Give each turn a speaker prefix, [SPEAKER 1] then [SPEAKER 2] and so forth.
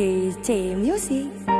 [SPEAKER 1] DC Music.